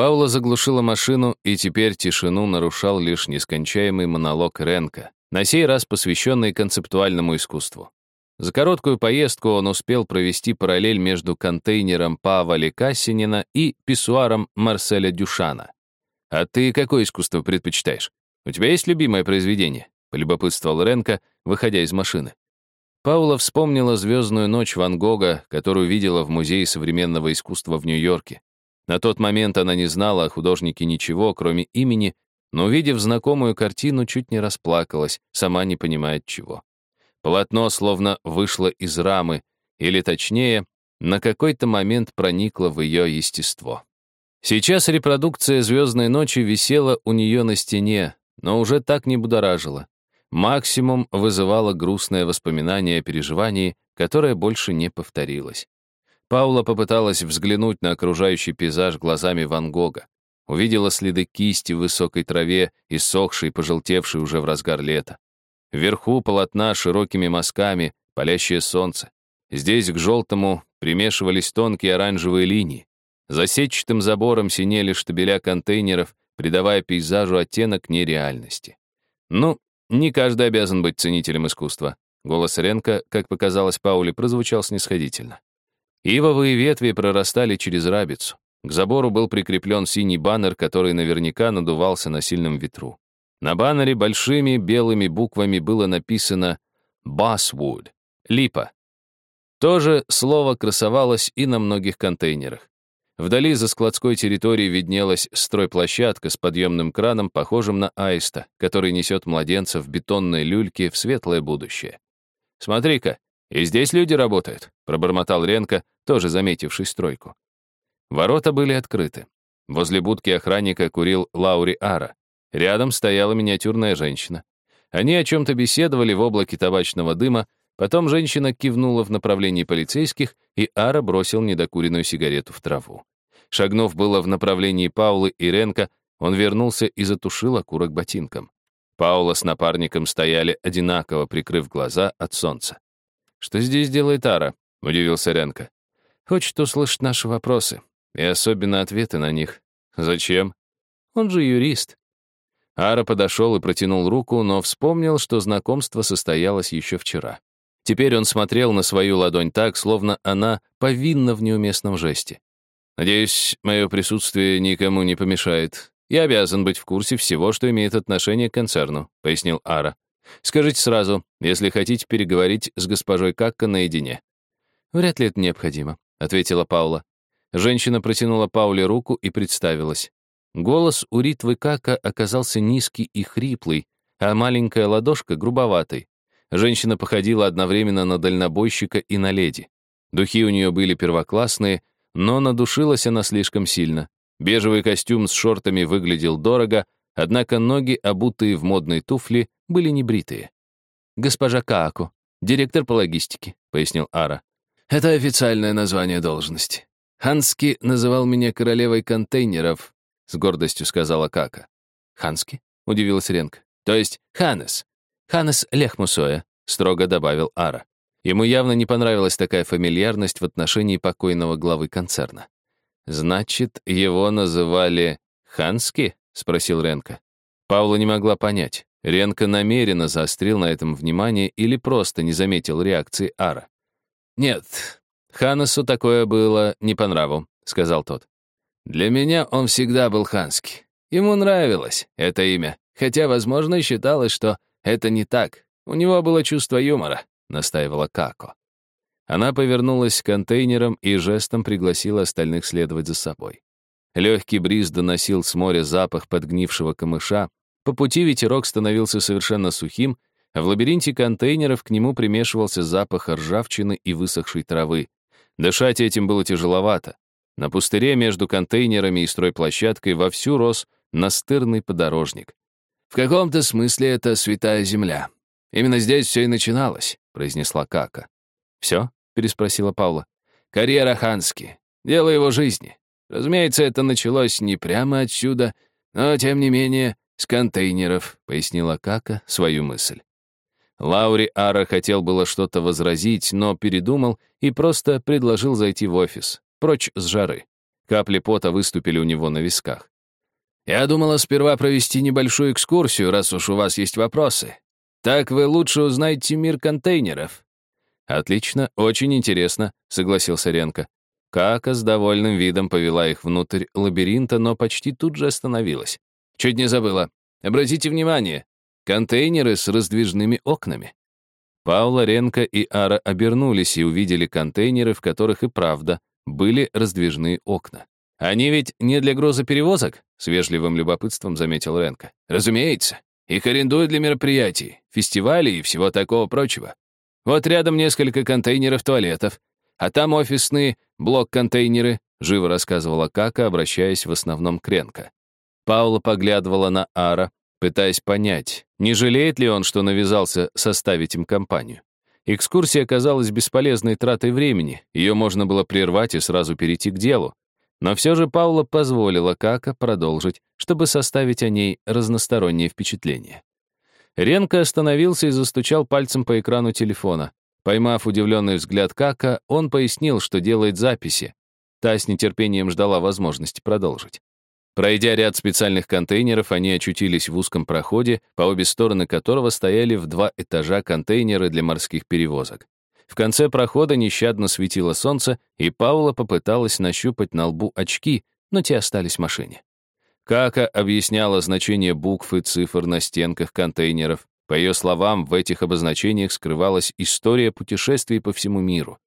Паула заглушила машину, и теперь тишину нарушал лишь нескончаемый монолог Ренка, на сей раз посвященный концептуальному искусству. За короткую поездку он успел провести параллель между контейнером Павла Кассинина и писсуаром Марселя Дюшана. «А ты какое искусство предпочитаешь? У тебя есть любимое произведение?» — полюбопытствовал Ренко, выходя из машины. Паула вспомнила «Звездную ночь» Ван Гога, которую видела в Музее современного искусства в Нью-Йорке. На тот момент она не знала о художнике ничего, кроме имени, но, увидев знакомую картину, чуть не расплакалась, сама не понимая чего. Полотно словно вышло из рамы, или точнее, на какой-то момент проникло в ее естество. Сейчас репродукция «Звездной ночи» висела у нее на стене, но уже так не будоражила. Максимум вызывало грустное воспоминание о переживании, которое больше не повторилось. Паула попыталась взглянуть на окружающий пейзаж глазами Ван Гога. Увидела следы кисти в высокой траве, иссохшей, пожелтевшей уже в разгар лета. Вверху полотна широкими мазками, палящее солнце. Здесь к желтому примешивались тонкие оранжевые линии. За сетчатым забором синели штабеля контейнеров, придавая пейзажу оттенок нереальности. Ну, не каждый обязан быть ценителем искусства. Голос Ренка, как показалось Пауле, прозвучал снисходительно. Ивовые ветви прорастали через рабицу. К забору был прикреплен синий баннер, который наверняка надувался на сильном ветру. На баннере большими белыми буквами было написано «Basswood» — «Липа». То же слово красовалось и на многих контейнерах. Вдали за складской территорией виднелась стройплощадка с подъемным краном, похожим на аиста, который несет младенца в бетонной люльке в светлое будущее. «Смотри-ка, и здесь люди работают», — пробормотал Ренко, тоже заметивший стройку. Ворота были открыты. Возле будки охранника курил Лаури Ара. Рядом стояла миниатюрная женщина. Они о чем-то беседовали в облаке табачного дыма, потом женщина кивнула в направлении полицейских, и Ара бросил недокуренную сигарету в траву. Шагнув было в направлении Паулы и Ренка, он вернулся и затушил окурок ботинком. Паула с напарником стояли одинаково, прикрыв глаза от солнца. «Что здесь делает Ара?» — удивился Ренко. «Хочет услышать наши вопросы, и особенно ответы на них. Зачем? Он же юрист». Ара подошел и протянул руку, но вспомнил, что знакомство состоялось еще вчера. Теперь он смотрел на свою ладонь так, словно она повинна в неуместном жесте. «Надеюсь, мое присутствие никому не помешает. Я обязан быть в курсе всего, что имеет отношение к концерну», — пояснил Ара. Скажите сразу, если хотите переговорить с госпожой Какка наедине». «Вряд ли это необходимо», — ответила Паула. Женщина протянула Пауле руку и представилась. Голос у Ритвы Кака оказался низкий и хриплый, а маленькая ладошка — грубоватой. Женщина походила одновременно на дальнобойщика и на леди. Духи у нее были первоклассные, но надушилась она слишком сильно. Бежевый костюм с шортами выглядел дорого, однако ноги, обутые в модные туфли, были небритые. «Госпожа Кааку, директор по логистике», — пояснил Ара. «Это официальное название должности. Хански называл меня королевой контейнеров», — с гордостью сказала Кака. «Хански?» — удивился Ренк. «То есть Ханес. Ханес Лехмусоя», — строго добавил Ара. Ему явно не понравилась такая фамильярность в отношении покойного главы концерна. «Значит, его называли Хански?» — спросил Ренка. Паула не могла понять. Ренко намеренно заострил на этом внимание или просто не заметил реакции Ара. «Нет, Ханасу такое было не по нраву», — сказал тот. «Для меня он всегда был ханский. Ему нравилось это имя, хотя, возможно, считалось, что это не так. У него было чувство юмора», — настаивала Како. Она повернулась к контейнерам и жестом пригласила остальных следовать за собой. Легкий бриз доносил с моря запах подгнившего камыша, по пути ветерок становился совершенно сухим, а в лабиринте контейнеров к нему примешивался запах ржавчины и высохшей травы. Дышать этим было тяжеловато. На пустыре между контейнерами и стройплощадкой вовсю рос настырный подорожник. «В каком-то смысле это святая земля. Именно здесь все и начиналось», — произнесла Кака. «Все?» — переспросила Паула. «Карьера Хански. Дело его жизни. Разумеется, это началось не прямо отсюда, но, тем не менее, «С контейнеров», — пояснила Кака свою мысль. Лаури Ара хотел было что-то возразить, но передумал и просто предложил зайти в офис, прочь с жары. Капли пота выступили у него на висках. «Я думала сперва провести небольшую экскурсию, раз уж у вас есть вопросы. Так вы лучше узнаете мир контейнеров». «Отлично, очень интересно», — согласился Ренко. Кака с довольным видом повела их внутрь лабиринта, но почти тут же остановилась. «Чуть не забыла. Обратите внимание, контейнеры с раздвижными окнами». Паула, Ренко и Ара обернулись и увидели контейнеры, в которых и правда были раздвижные окна. «Они ведь не для грузоперевозок?» — с вежливым любопытством заметил Ренко. «Разумеется. Их арендуют для мероприятий, фестивалей и всего такого прочего. Вот рядом несколько контейнеров туалетов, а там офисные блок-контейнеры», — живо рассказывала Кака, обращаясь в основном к Ренко. Паула поглядывала на Ара, пытаясь понять, не жалеет ли он, что навязался составить им компанию. Экскурсия оказалась бесполезной тратой времени, ее можно было прервать и сразу перейти к делу. Но все же Паула позволила Кака продолжить, чтобы составить о ней разностороннее впечатление. Ренко остановился и застучал пальцем по экрану телефона. Поймав удивленный взгляд Кака, он пояснил, что делает записи. Та с нетерпением ждала возможности продолжить. Пройдя ряд специальных контейнеров, они очутились в узком проходе, по обе стороны которого стояли в два этажа контейнеры для морских перевозок. В конце прохода нещадно светило солнце, и Паула попыталась нащупать на лбу очки, но те остались в машине. Кака объясняла значение букв и цифр на стенках контейнеров. По ее словам, в этих обозначениях скрывалась история путешествий по всему миру.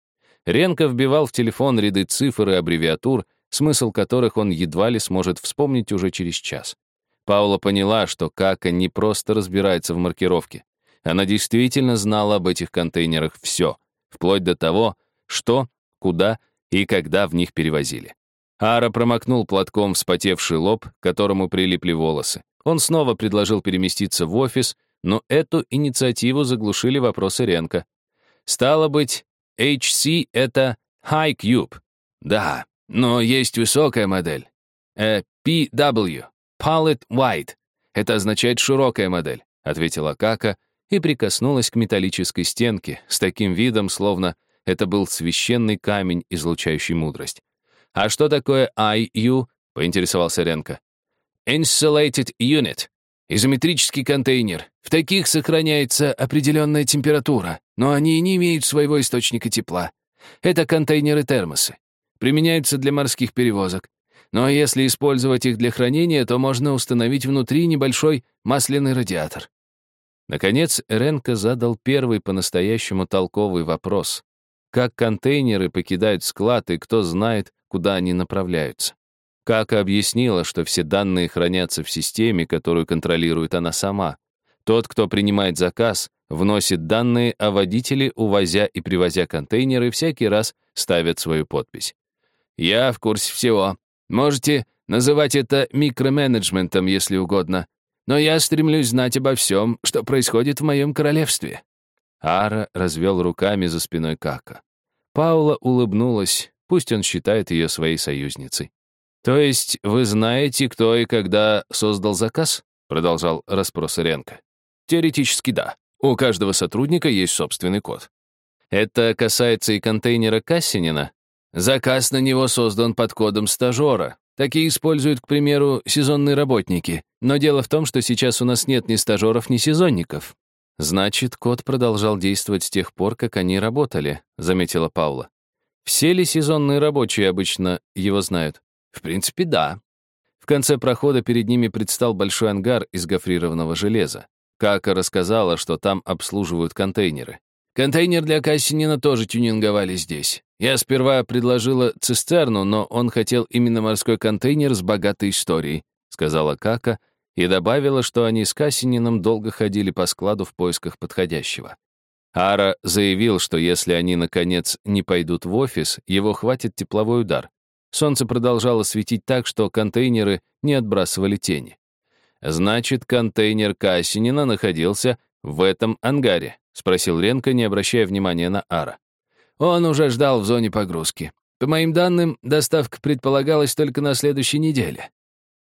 Ренко вбивал в телефон ряды цифр и аббревиатур, смысл которых он едва ли сможет вспомнить уже через час. Паула поняла, что Кака не просто разбирается в маркировке. Она действительно знала об этих контейнерах все, вплоть до того, что, куда и когда в них перевозили. Ара промокнул платком вспотевший лоб, которому прилипли волосы. Он снова предложил переместиться в офис, но эту инициативу заглушили вопросы Ренка. Стало быть, HC — это High Cube. Да, но есть высокая модель. Э, PW, Pallet Wide. Это означает широкая модель, ответила Кака и прикоснулась к металлической стенке с таким видом, словно это был священный камень, излучающий мудрость. «А что такое IU?» — поинтересовался Ренко. «Insulated Unit. Изометрический контейнер. В таких сохраняется определенная температура, но они не имеют своего источника тепла. Это контейнеры-термосы применяются для морских перевозок. Но если использовать их для хранения, то можно установить внутри небольшой масляный радиатор. Наконец, Ренко задал первый по-настоящему толковый вопрос. Как контейнеры покидают склад и кто знает, куда они направляются? Как объяснила, что все данные хранятся в системе, которую контролирует она сама. Тот, кто принимает заказ, вносит данные, а водители, увозя и привозя контейнеры, всякий раз ставят свою подпись. «Я в курсе всего. Можете называть это микроменеджментом, если угодно. Но я стремлюсь знать обо всем, что происходит в моем королевстве». Ара развел руками за спиной Кака. Паула улыбнулась, пусть он считает ее своей союзницей. «То есть вы знаете, кто и когда создал заказ?» продолжал расспрос Ренко. «Теоретически да. У каждого сотрудника есть собственный код. Это касается и контейнера Кассинина, Заказ на него создан под кодом стажера. Такие используют, к примеру, сезонные работники. Но дело в том, что сейчас у нас нет ни стажеров, ни сезонников. Значит, код продолжал действовать с тех пор, как они работали, заметила Паула. Все ли сезонные рабочие обычно его знают? В принципе, да. В конце прохода перед ними предстал большой ангар из гофрированного железа. Кака рассказала, что там обслуживают контейнеры. Контейнер для Кассинина тоже тюнинговали здесь. Я сперва предложила цистерну, но он хотел именно морской контейнер с богатой историей, сказала Кака и добавила, что они с Кассинином долго ходили по складу в поисках подходящего. Ара заявил, что если они, наконец, не пойдут в офис, его хватит тепловой удар. Солнце продолжало светить так, что контейнеры не отбрасывали тени. Значит, контейнер Кассинина находился в этом ангаре. — спросил Ренко, не обращая внимания на Ара. «Он уже ждал в зоне погрузки. По моим данным, доставка предполагалась только на следующей неделе».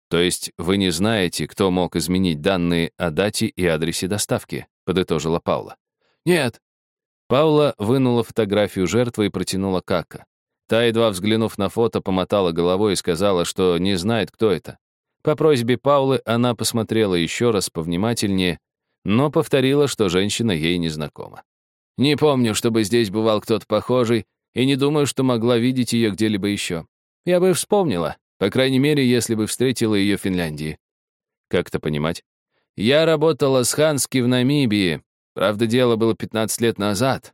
«То есть вы не знаете, кто мог изменить данные о дате и адресе доставки?» — подытожила Паула. «Нет». Паула вынула фотографию жертвы и протянула Кака. Та, едва взглянув на фото, помотала головой и сказала, что не знает, кто это. По просьбе Паулы она посмотрела еще раз повнимательнее, но повторила, что женщина ей не знакома. «Не помню, чтобы здесь бывал кто-то похожий, и не думаю, что могла видеть ее где-либо еще. Я бы вспомнила, по крайней мере, если бы встретила ее в Финляндии». «Как это понимать?» «Я работала с Хански в Намибии. Правда, дело было 15 лет назад.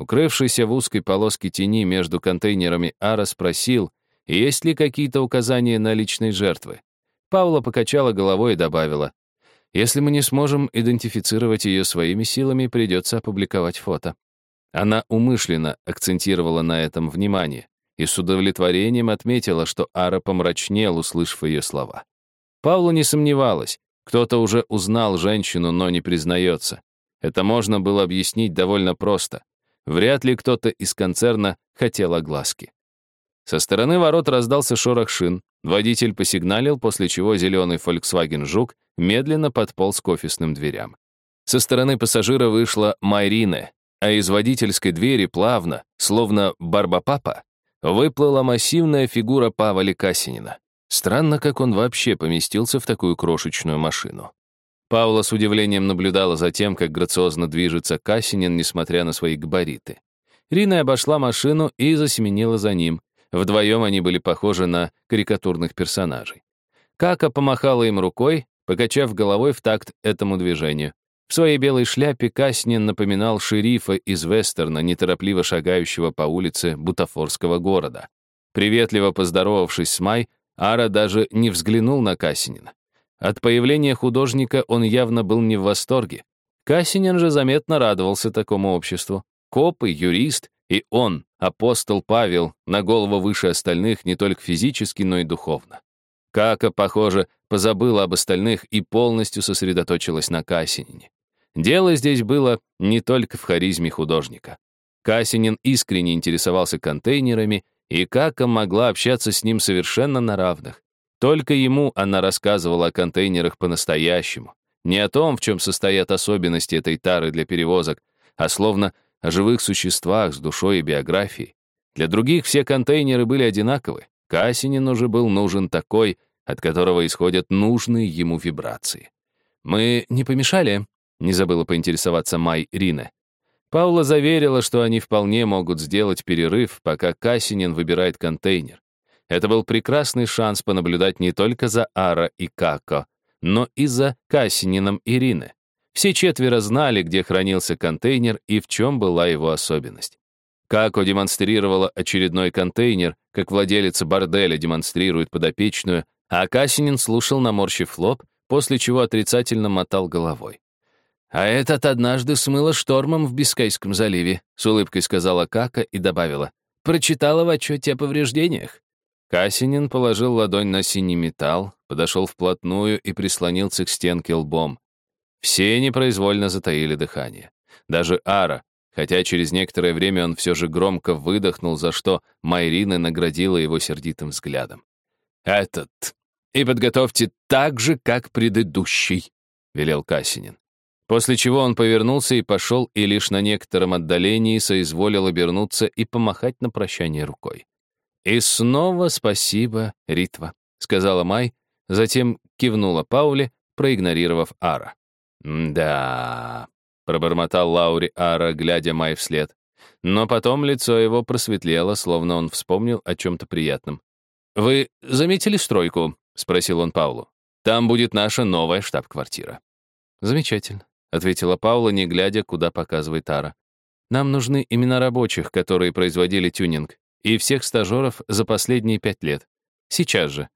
Укрывшийся в узкой полоске тени между контейнерами Ара спросил, есть ли какие-то указания на личные жертвы. Паула покачала головой и добавила, «Если мы не сможем идентифицировать ее своими силами, придется опубликовать фото». Она умышленно акцентировала на этом внимание и с удовлетворением отметила, что Ара помрачнел, услышав ее слова. Паула не сомневалась, кто-то уже узнал женщину, но не признается. Это можно было объяснить довольно просто. Вряд ли кто-то из концерна хотел огласки. Со стороны ворот раздался шорох шин, водитель посигналил, после чего зеленый Volkswagen Жук медленно подполз к офисным дверям. Со стороны пассажира вышла Майрина, а из водительской двери плавно, словно барбапапа, выплыла массивная фигура Павла Касинина. Странно, как он вообще поместился в такую крошечную машину. Паула с удивлением наблюдала за тем, как грациозно движется Кассинин, несмотря на свои габариты. Рина обошла машину и засеменила за ним. Вдвоем они были похожи на карикатурных персонажей. Кака помахала им рукой, покачав головой в такт этому движению. В своей белой шляпе Каснин напоминал шерифа из вестерна, неторопливо шагающего по улице бутафорского города. Приветливо поздоровавшись с Май, Ара даже не взглянул на Кассинина. От появления художника он явно был не в восторге. Кассинин же заметно радовался такому обществу. Копы, юрист и он, апостол Павел, на голову выше остальных не только физически, но и духовно. Кака, похоже, позабыла об остальных и полностью сосредоточилась на Кассинине. Дело здесь было не только в харизме художника. Кассинин искренне интересовался контейнерами, и Кака могла общаться с ним совершенно на равных. Только ему она рассказывала о контейнерах по-настоящему. Не о том, в чем состоят особенности этой тары для перевозок, а словно о живых существах с душой и биографией. Для других все контейнеры были одинаковы. Кассинин уже был нужен такой, от которого исходят нужные ему вибрации. «Мы не помешали?» — не забыла поинтересоваться Май Рина. Паула заверила, что они вполне могут сделать перерыв, пока Кассинин выбирает контейнер. Это был прекрасный шанс понаблюдать не только за Ара и Како, но и за Кассинином Ирины. Все четверо знали, где хранился контейнер и в чем была его особенность. Како демонстрировала очередной контейнер, как владелица борделя демонстрирует подопечную, а Кассинин слушал, наморщив лоб, после чего отрицательно мотал головой. «А этот однажды смыло штормом в Бискайском заливе», с улыбкой сказала Кака и добавила. «Прочитала в отчете о повреждениях. Касинин положил ладонь на синий металл, подошел вплотную и прислонился к стенке лбом. Все непроизвольно затаили дыхание. Даже Ара, хотя через некоторое время он все же громко выдохнул, за что Майрина наградила его сердитым взглядом. «Этот! И подготовьте так же, как предыдущий!» — велел Касинин. После чего он повернулся и пошел, и лишь на некотором отдалении соизволил обернуться и помахать на прощание рукой. «И снова спасибо, Ритва», — сказала Май, затем кивнула Пауле, проигнорировав Ара. «Да», — пробормотал Лаури Ара, глядя Май вслед. Но потом лицо его просветлело, словно он вспомнил о чем-то приятном. «Вы заметили стройку?» — спросил он Паулу. «Там будет наша новая штаб-квартира». «Замечательно», — ответила Паула, не глядя, куда показывает Ара. «Нам нужны имена рабочих, которые производили тюнинг и всех стажеров за последние пять лет. Сейчас же.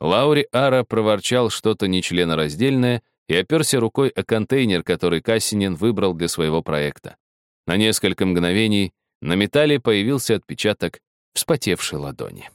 Лаури Ара проворчал что-то нечленораздельное и оперся рукой о контейнер, который Кассинин выбрал для своего проекта. На несколько мгновений на металле появился отпечаток вспотевшей ладони.